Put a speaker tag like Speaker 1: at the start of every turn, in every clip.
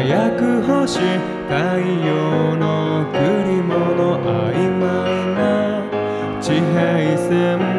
Speaker 1: 輝く星太陽の贈り物曖昧な地平線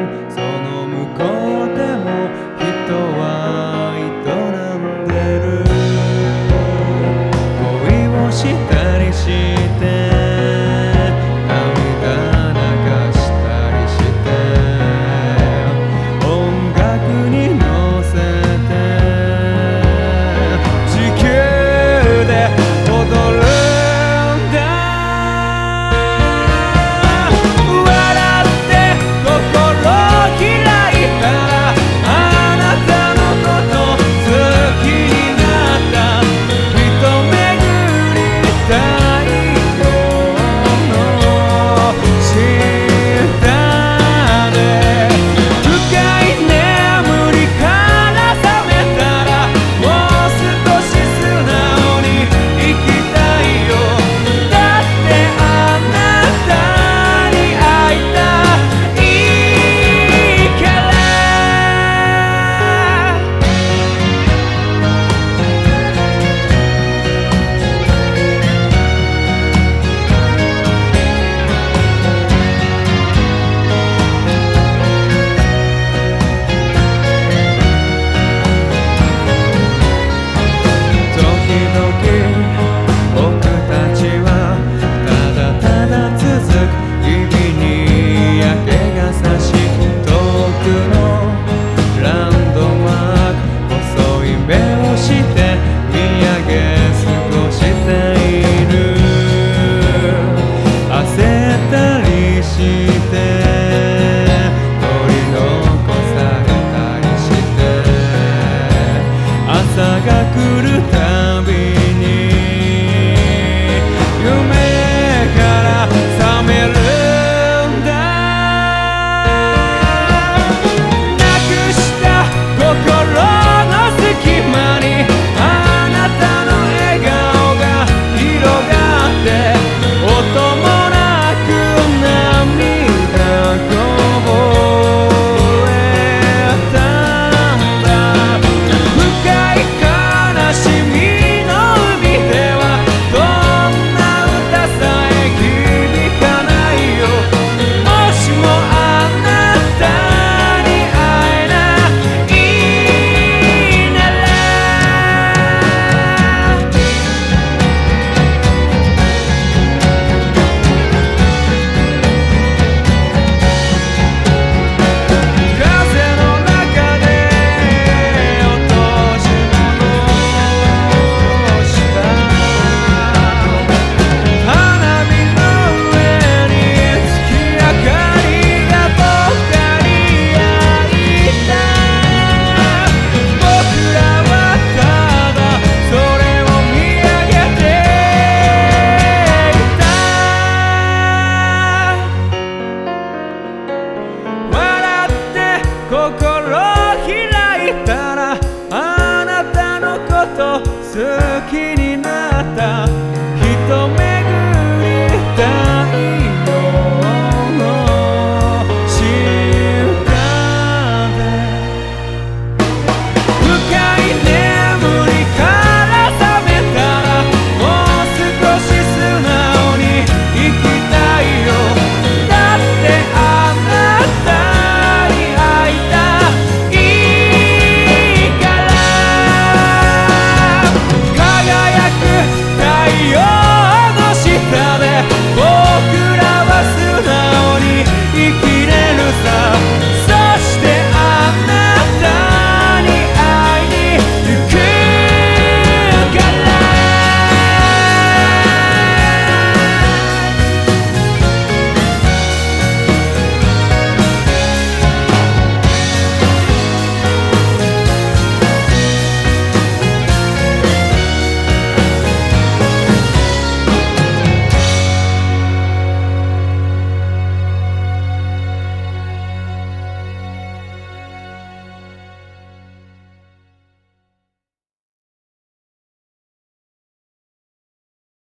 Speaker 1: looking